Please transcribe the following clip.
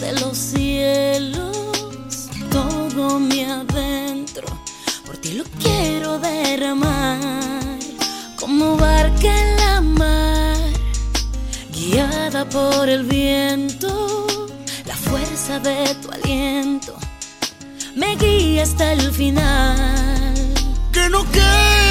de los cielos, todo mi adentro, por ti lo quiero derramar, como barca en la mar, guiada por el viento, la fuerza de tu aliento me guía hasta el final. Que no quede